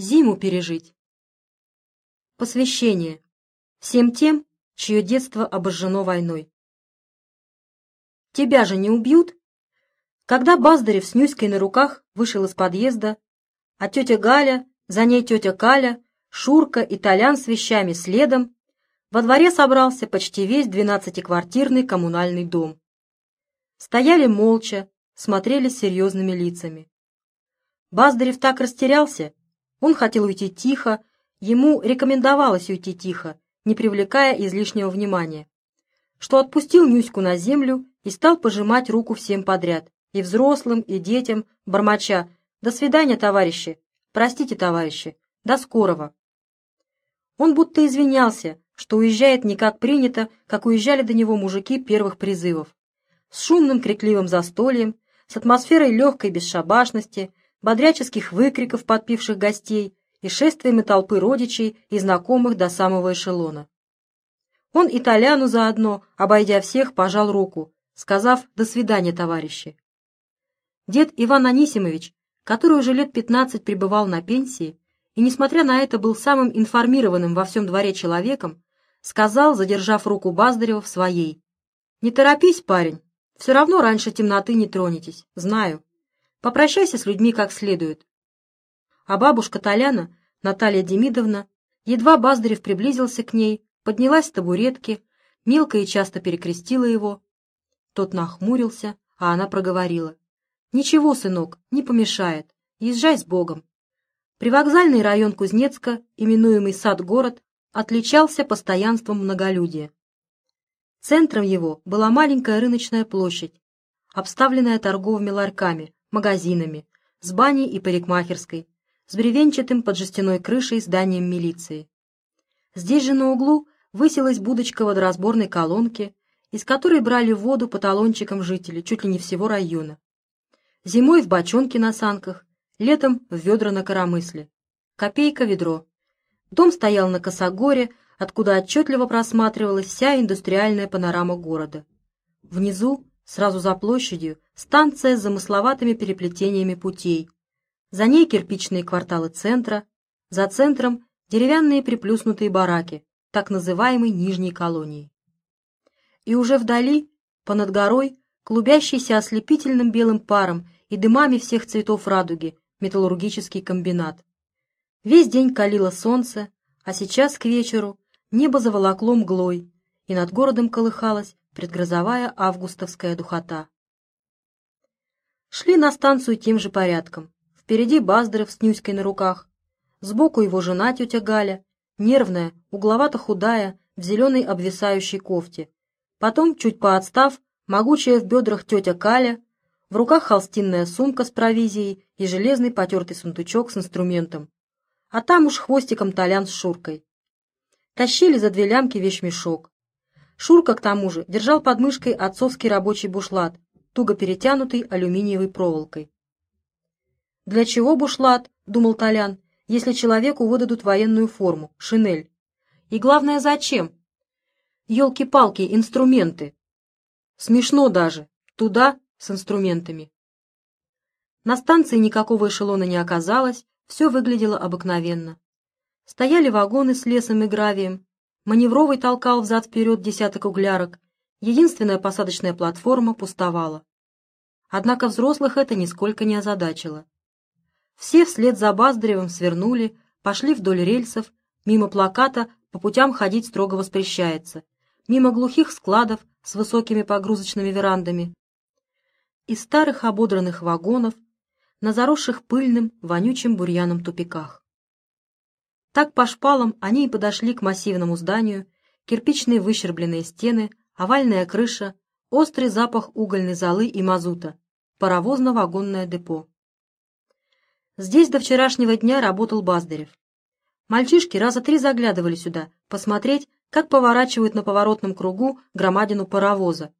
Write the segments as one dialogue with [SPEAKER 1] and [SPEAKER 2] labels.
[SPEAKER 1] Зиму пережить. Посвящение. Всем тем, чье детство обожжено войной. Тебя же не убьют? Когда Баздарев с Нюськой на руках вышел из подъезда, а тетя Галя, за ней тетя Каля, Шурка и Толян с вещами следом, во дворе собрался почти весь двенадцатиквартирный коммунальный дом. Стояли молча, смотрели серьезными лицами. Баздарев так растерялся, он хотел уйти тихо, ему рекомендовалось уйти тихо, не привлекая излишнего внимания, что отпустил Нюську на землю и стал пожимать руку всем подряд, и взрослым, и детям, бормоча «До свидания, товарищи! Простите, товарищи! До скорого!» Он будто извинялся, что уезжает не как принято, как уезжали до него мужики первых призывов. С шумным крикливым застольем, с атмосферой легкой бесшабашности, бодряческих выкриков подпивших гостей и шествиями толпы родичей и знакомых до самого эшелона. Он и Толяну заодно, обойдя всех, пожал руку, сказав «до свидания, товарищи». Дед Иван Анисимович, который уже лет пятнадцать пребывал на пенсии и, несмотря на это, был самым информированным во всем дворе человеком, сказал, задержав руку Баздарева в своей, «Не торопись, парень, все равно раньше темноты не тронетесь, знаю». Попрощайся с людьми как следует. А бабушка Толяна, Наталья Демидовна, едва Баздарев приблизился к ней, поднялась с табуретки, мелко и часто перекрестила его. Тот нахмурился, а она проговорила. «Ничего, сынок, не помешает. Езжай с Богом». Привокзальный район Кузнецка, именуемый Сад-город, отличался постоянством многолюдия. Центром его была маленькая рыночная площадь, обставленная торговыми ларьками, магазинами, с баней и парикмахерской, с бревенчатым под жестяной крышей зданием милиции. Здесь же на углу высилась будочка водоразборной колонки, из которой брали воду по талончикам жители чуть ли не всего района. Зимой в бочонке на санках, летом в ведра на коромысле. Копейка ведро. Дом стоял на косогоре, откуда отчетливо просматривалась вся индустриальная панорама города. Внизу, сразу за площадью, станция с замысловатыми переплетениями путей. За ней кирпичные кварталы центра, за центром деревянные приплюснутые бараки, так называемой нижней колонии. И уже вдали, понад горой, клубящийся ослепительным белым паром и дымами всех цветов радуги, металлургический комбинат. Весь день калило солнце, а сейчас к вечеру небо заволокло мглой, и над городом колыхалась предгрозовая августовская духота. Шли на станцию тем же порядком. Впереди Баздарев с Нюськой на руках. Сбоку его жена, тетя Галя, нервная, угловато-худая, в зеленой обвисающей кофте. Потом, чуть поотстав, могучая в бедрах тетя Каля, в руках холстинная сумка с провизией и железный потертый сундучок с инструментом. А там уж хвостиком Толян с Шуркой. Тащили за две лямки вещмешок. Шурка, к тому же, держал под мышкой отцовский рабочий бушлат, туго перетянутый алюминиевой проволокой. «Для чего бушлат?» — думал Толян, «если человеку выдадут военную форму, шинель. И главное, зачем? Елки-палки, инструменты. Смешно даже. Туда с инструментами». На станции никакого эшелона не оказалось, все выглядело обыкновенно. Стояли вагоны с лесом и гравием, маневровый толкал взад-вперед десяток углярок, единственная посадочная платформа пустовала. Однако взрослых это нисколько не озадачило. Все вслед за Баздаревым свернули, пошли вдоль рельсов, мимо плаката «По путям ходить строго воспрещается», мимо глухих складов с высокими погрузочными верандами. Из старых ободранных вагонов на заросших пыльным, вонючим бурьяном тупиках. Так по шпалам они и подошли к массивному зданию, кирпичные выщербленные стены, овальная крыша, острый запах угольной золы и мазута, паровозно-вагонное депо. Здесь до вчерашнего дня работал Баздарев. Мальчишки раза три заглядывали сюда, посмотреть, как поворачивают на поворотном кругу громадину паровоза.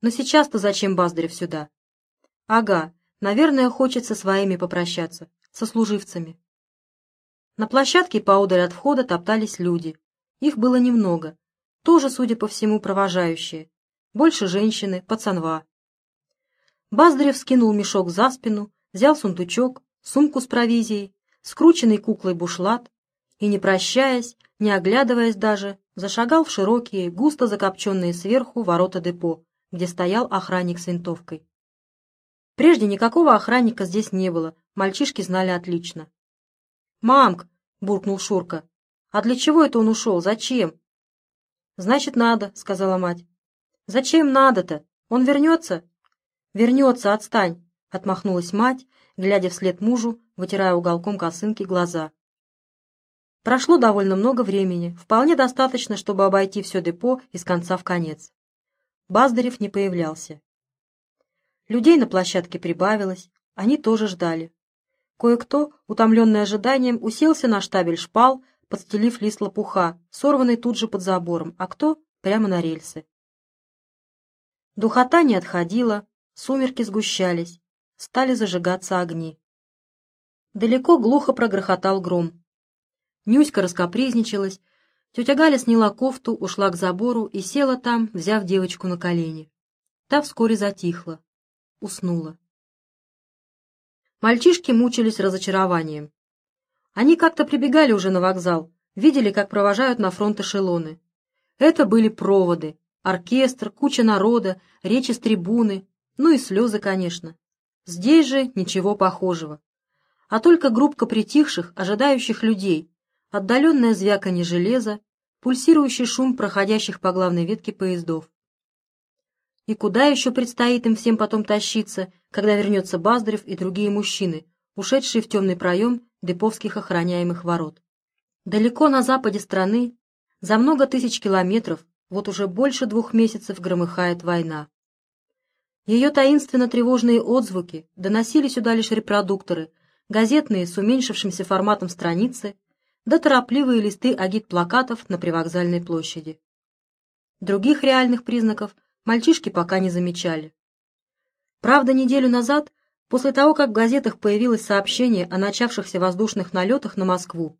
[SPEAKER 1] Но сейчас-то зачем Баздарев сюда? Ага, наверное, хочет со своими попрощаться, со служивцами. На площадке поодаль от входа топтались люди. Их было немного, тоже, судя по всему, провожающие. Больше женщины, пацанва. Баздарев скинул мешок за спину, взял сундучок, сумку с провизией, скрученный куклой бушлат, и, не прощаясь, не оглядываясь даже, зашагал в широкие, густо закопченные сверху ворота депо, где стоял охранник с винтовкой. Прежде никакого охранника здесь не было, мальчишки знали отлично. «Мамк!» — буркнул Шурка. «А для чего это он ушел? Зачем?» «Значит, надо», — сказала мать. «Зачем надо-то? Он вернется?» «Вернется, отстань!» — отмахнулась мать, глядя вслед мужу, вытирая уголком косынки глаза. Прошло довольно много времени, вполне достаточно, чтобы обойти все депо из конца в конец. Баздарев не появлялся. Людей на площадке прибавилось, они тоже ждали. Кое-кто, утомленный ожиданием, уселся на штабель шпал, подстелив лист лопуха, сорванный тут же под забором, а кто — прямо на рельсы. Духота не отходила, сумерки сгущались, стали зажигаться огни. Далеко глухо прогрохотал гром. Нюська раскопризничалась, тетя Галя сняла кофту, ушла к забору и села там, взяв девочку на колени. Та вскоре затихла, уснула. Мальчишки мучились разочарованием. Они как-то прибегали уже на вокзал, видели, как провожают на фронт эшелоны. Это были проводы, оркестр, куча народа, речи с трибуны, ну и слезы, конечно. Здесь же ничего похожего. А только группка притихших, ожидающих людей, отдаленное звяканье железа, пульсирующий шум проходящих по главной ветке поездов. И куда еще предстоит им всем потом тащиться, когда вернется Баздарев и другие мужчины, ушедшие в темный проем деповских охраняемых ворот? Далеко на западе страны, за много тысяч километров, вот уже больше двух месяцев громыхает война. Ее таинственно-тревожные отзвуки доносили сюда лишь репродукторы, газетные с уменьшившимся форматом страницы, да торопливые листы агит-плакатов на привокзальной площади. Других реальных признаков мальчишки пока не замечали. Правда, неделю назад, после того, как в газетах появилось сообщение о начавшихся воздушных налетах на Москву,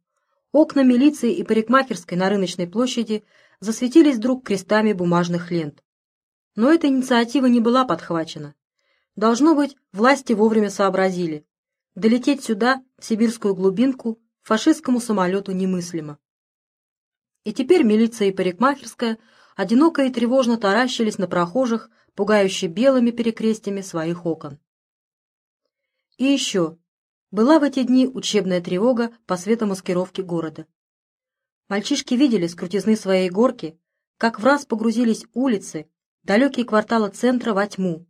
[SPEAKER 1] окна милиции и парикмахерской на рыночной площади засветились вдруг крестами бумажных лент. Но эта инициатива не была подхвачена. Должно быть, власти вовремя сообразили. Долететь сюда, в сибирскую глубинку, фашистскому самолету немыслимо. И теперь милиция и парикмахерская одиноко и тревожно таращились на прохожих, пугающе белыми перекрестями своих окон. И еще. Была в эти дни учебная тревога по светомаскировке города. Мальчишки видели с крутизны своей горки, как в раз погрузились улицы, далекие кварталы центра во тьму.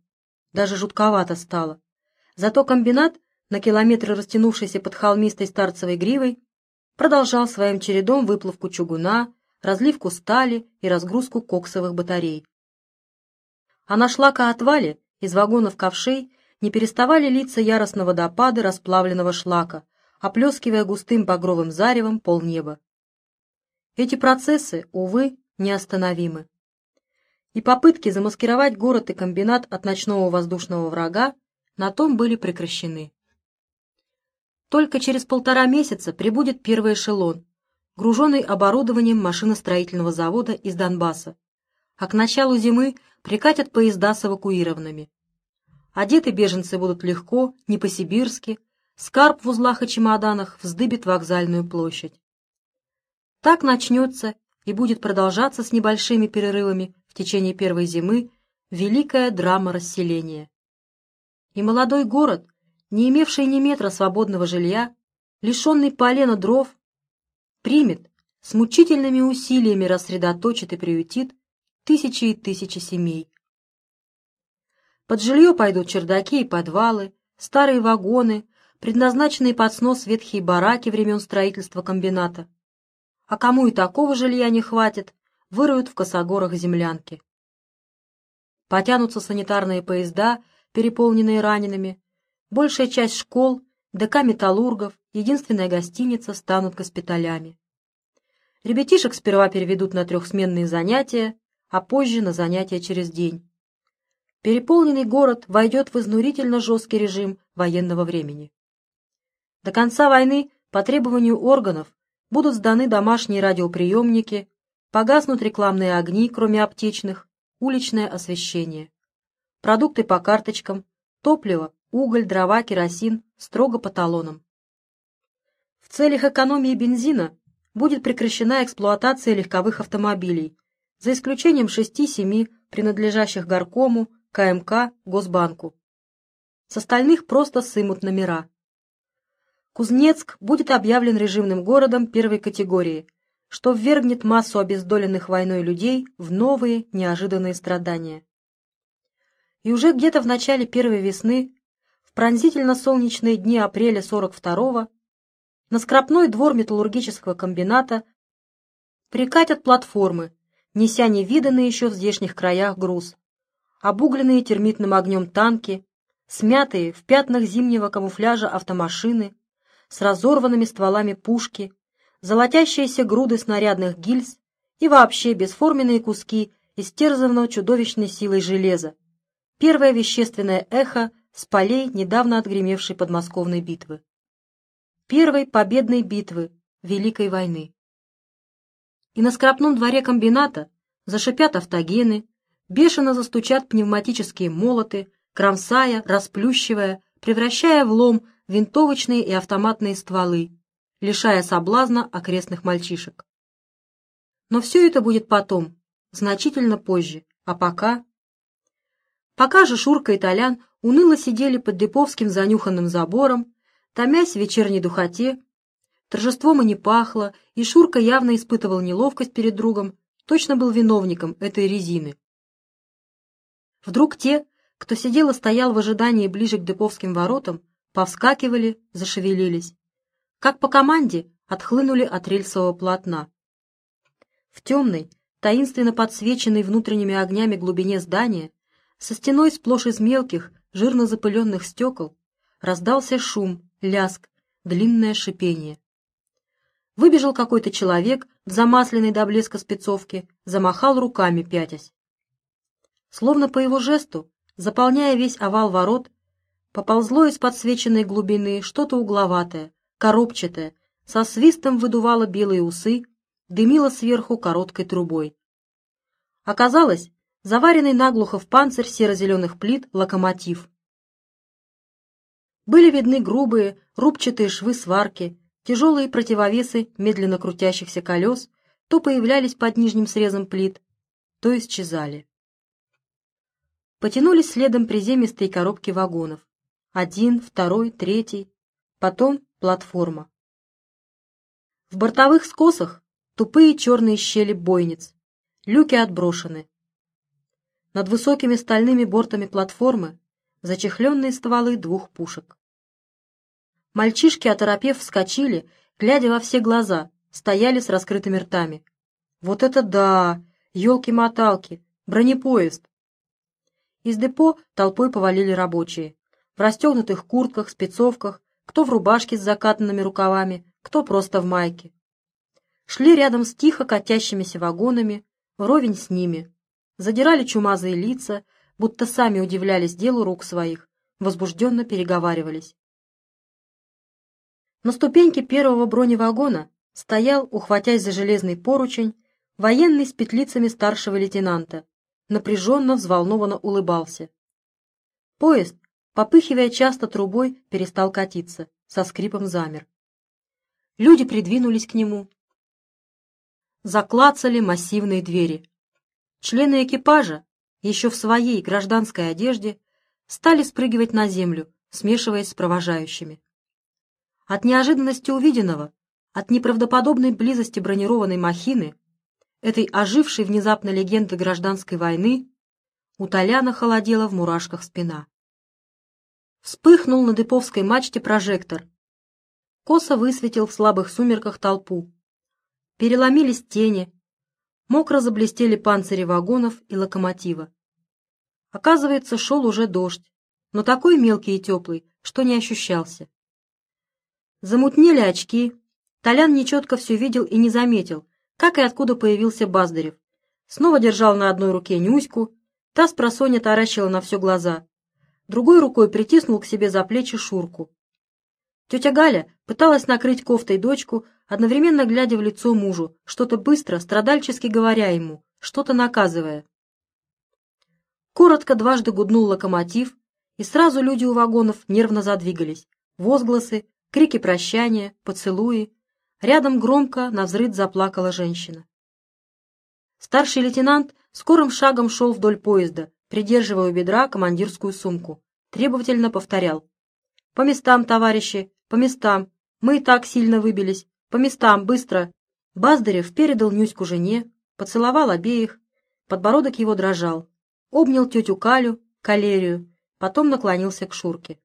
[SPEAKER 1] Даже жутковато стало. Зато комбинат на километры растянувшийся под холмистой старцевой гривой, продолжал своим чередом выплавку чугуна, разливку стали и разгрузку коксовых батарей. А на шлакоотвале из вагонов ковшей не переставали литься яростного водопады расплавленного шлака, оплескивая густым багровым заревом полнеба. Эти процессы, увы, неостановимы. И попытки замаскировать город и комбинат от ночного воздушного врага на том были прекращены. Только через полтора месяца прибудет первый эшелон, груженный оборудованием машиностроительного завода из Донбасса, а к началу зимы прикатят поезда с эвакуированными. Одеты беженцы будут легко, не по-сибирски, скарб в узлах и чемоданах вздыбит вокзальную площадь. Так начнется и будет продолжаться с небольшими перерывами в течение первой зимы великая драма расселения. И молодой город, не имевший ни метра свободного жилья, лишенный полена дров, примет, с мучительными усилиями рассредоточит и приютит тысячи и тысячи семей. Под жилье пойдут чердаки и подвалы, старые вагоны, предназначенные под снос ветхие бараки времен строительства комбината. А кому и такого жилья не хватит, выроют в косогорах землянки. Потянутся санитарные поезда, переполненные ранеными, Большая часть школ, ДК металлургов, единственная гостиница станут госпиталями. Ребятишек сперва переведут на трехсменные занятия, а позже на занятия через день. Переполненный город войдет в изнурительно жесткий режим военного времени. До конца войны по требованию органов будут сданы домашние радиоприемники, погаснут рекламные огни, кроме аптечных, уличное освещение. Продукты по карточкам, топливо уголь, дрова, керосин строго по талонам. целях экономии бензина будет прекращена эксплуатация легковых автомобилей, за исключением 6-7 принадлежащих горкому, КМК, Госбанку. С остальных просто сымут номера. Кузнецк будет объявлен режимным городом первой категории, что ввергнет массу обездоленных войной людей в новые неожиданные страдания. И уже где-то в начале первой весны, в пронзительно-солнечные дни апреля 42-го, на скрапной двор металлургического комбината прикатят платформы, неся невиданный еще в здешних краях груз, обугленные термитным огнем танки, смятые в пятнах зимнего камуфляжа автомашины, с разорванными стволами пушки, золотящиеся груды снарядных гильз и вообще бесформенные куски истерзанного чудовищной силой железа. Первое вещественное эхо с полей недавно отгремевшей подмосковной битвы. Первой победной битвы Великой войны. И на скрапном дворе комбината зашипят автогены, бешено застучат пневматические молоты, кромсая, расплющивая, превращая в лом винтовочные и автоматные стволы, лишая соблазна окрестных мальчишек. Но все это будет потом, значительно позже, а пока... Пока же Шурка и Толян уныло сидели под Деповским занюханным забором, томясь в вечерней духоте, торжеством и не пахло, и Шурка явно испытывал неловкость перед другом, точно был виновником этой резины. Вдруг те, кто сидел и стоял в ожидании ближе к Деповским воротам, повскакивали, зашевелились. Как по команде отхлынули от рельсового полотна. В темной, таинственно подсвеченной внутренними огнями глубине здания, со стеной сплошь из мелких, жирно запыленных стекол, раздался шум, ляск, длинное шипение. Выбежал какой-то человек в замасленной до блеска спецовке, замахал руками, пятясь. Словно по его жесту, заполняя весь овал ворот, Поползло из подсвеченной глубины что-то угловатое, коробчатое, со свистом выдувало белые усы, дымило сверху короткой трубой. Оказалось, заваренный наглухо в панцирь серо-зеленых плит локомотив. Были видны грубые, рубчатые швы сварки, тяжелые противовесы медленно крутящихся колес, то появлялись под нижним срезом плит, то исчезали. Потянулись следом приземистые коробки вагонов. Один, второй, третий. Потом платформа. В бортовых скосах тупые черные щели бойниц. Люки отброшены. Над высокими стальными бортами платформы зачехленные стволы двух пушек. Мальчишки, оторопев, вскочили, глядя во все глаза, стояли с раскрытыми ртами. «Вот это да! Елки-моталки! Бронепоезд!» Из депо толпой повалили рабочие в расстегнутых куртках, спецовках, кто в рубашке с закатанными рукавами, кто просто в майке. Шли рядом с тихо катящимися вагонами, вровень с ними, задирали чумазые лица, будто сами удивлялись делу рук своих, возбужденно переговаривались. На ступеньке первого броневагона стоял, ухватясь за железный поручень, военный с петлицами старшего лейтенанта, напряженно, взволнованно улыбался. Поезд, попыхивая часто трубой, перестал катиться, со скрипом замер. Люди придвинулись к нему. Заклацали массивные двери. Члены экипажа, еще в своей гражданской одежде, стали спрыгивать на землю, смешиваясь с провожающими. От неожиданности увиденного, от неправдоподобной близости бронированной махины, этой ожившей внезапно легенды гражданской войны, у Толяна холодела в мурашках спина. Вспыхнул на деповской мачте прожектор. Косо высветил в слабых сумерках толпу. Переломились тени. Мокро заблестели панцири вагонов и локомотива. Оказывается, шел уже дождь, но такой мелкий и теплый, что не ощущался. Замутнели очки. Толян нечетко все видел и не заметил, как и откуда появился Баздарев. Снова держал на одной руке Нюську, та с просонья таращила на все глаза другой рукой притиснул к себе за плечи Шурку. Тетя Галя пыталась накрыть кофтой дочку, одновременно глядя в лицо мужу, что-то быстро, страдальчески говоря ему, что-то наказывая. Коротко дважды гуднул локомотив, и сразу люди у вагонов нервно задвигались. Возгласы, крики прощания, поцелуи. Рядом громко на взрыд заплакала женщина. Старший лейтенант скорым шагом шел вдоль поезда, придерживая у бедра командирскую сумку. Требовательно повторял. «По местам, товарищи, по местам. Мы и так сильно выбились. По местам, быстро!» Баздарев передал Нюську жене, поцеловал обеих. Подбородок его дрожал. Обнял тетю Калю, калерию, потом наклонился к Шурке.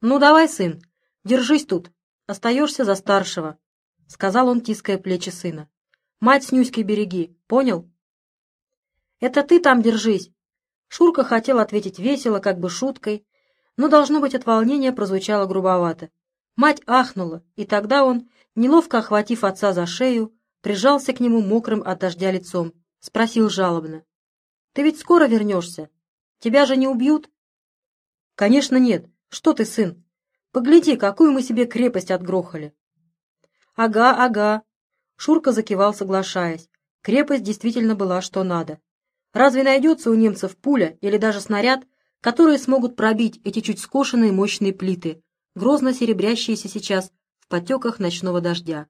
[SPEAKER 1] «Ну давай, сын, держись тут, остаешься за старшего», — сказал он, тиская плечи сына. «Мать с Нюськой береги, понял?» «Это ты там держись!» Шурка хотел ответить весело, как бы шуткой, но, должно быть, от волнения прозвучало грубовато. Мать ахнула, и тогда он, неловко охватив отца за шею, прижался к нему мокрым от дождя лицом, спросил жалобно. «Ты ведь скоро вернешься? Тебя же не убьют?» «Конечно нет. Что ты, сын? Погляди, какую мы себе крепость отгрохали. Ага, ага. Шурка закивал, соглашаясь. Крепость действительно была что надо. Разве найдется у немцев пуля или даже снаряд, которые смогут пробить эти чуть скошенные мощные плиты, грозно серебрящиеся сейчас в потеках ночного дождя?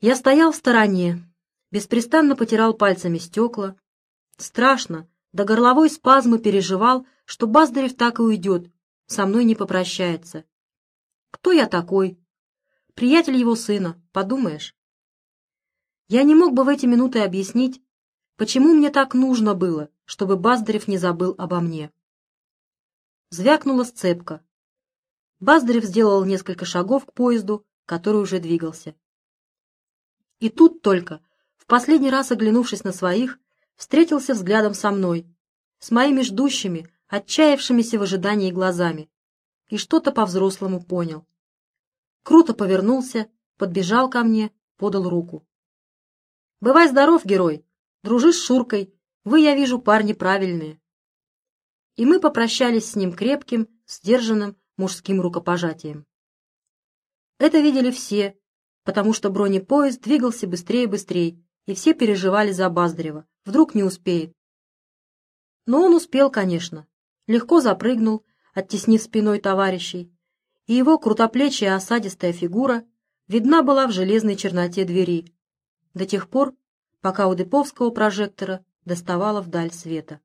[SPEAKER 1] Я стоял в стороне, беспрестанно потирал пальцами стекла. Страшно, до горловой спазмы переживал, что Баздарев так и уйдет, со мной не попрощается. Кто я такой? Приятель его сына, подумаешь. Я не мог бы в эти минуты объяснить, почему мне так нужно было, чтобы Баздарев не забыл обо мне. Звякнула сцепка. Баздарев сделал несколько шагов к поезду, который уже двигался. И тут только, в последний раз оглянувшись на своих, встретился взглядом со мной, с моими ждущими, отчаявшимися в ожидании глазами, и что-то по-взрослому понял. Круто повернулся, подбежал ко мне, подал руку. «Бывай здоров, герой! Дружишь с Шуркой, вы, я вижу, парни правильные». И мы попрощались с ним крепким, сдержанным мужским рукопожатием. Это видели все, потому что бронепоезд двигался быстрее и быстрее, и все переживали за Баздарева. Вдруг не успеет. Но он успел, конечно. Легко запрыгнул, оттеснив спиной товарищей, и его крутоплечья осадистая фигура видна была в железной черноте двери, до тех пор, пока у деповского прожектора доставала вдаль света.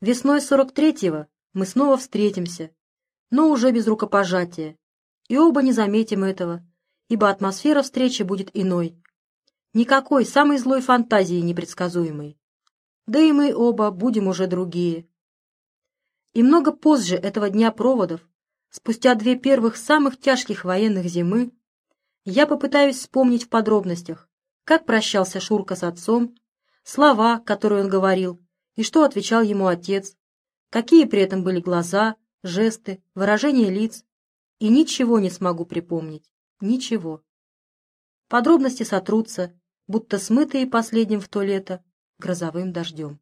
[SPEAKER 1] Весной 43-го мы снова встретимся, но уже без рукопожатия, и оба не заметим этого, ибо атмосфера встречи будет иной, никакой самой злой фантазии непредсказуемой да и мы оба будем уже другие. И много позже этого дня проводов, спустя две первых самых тяжких военных зимы, я попытаюсь вспомнить в подробностях, как прощался Шурка с отцом, слова, которые он говорил, и что отвечал ему отец, какие при этом были глаза, жесты, выражения лиц, и ничего не смогу припомнить, ничего. Подробности сотрутся, будто смытые последним в то лето, грозовым дождем.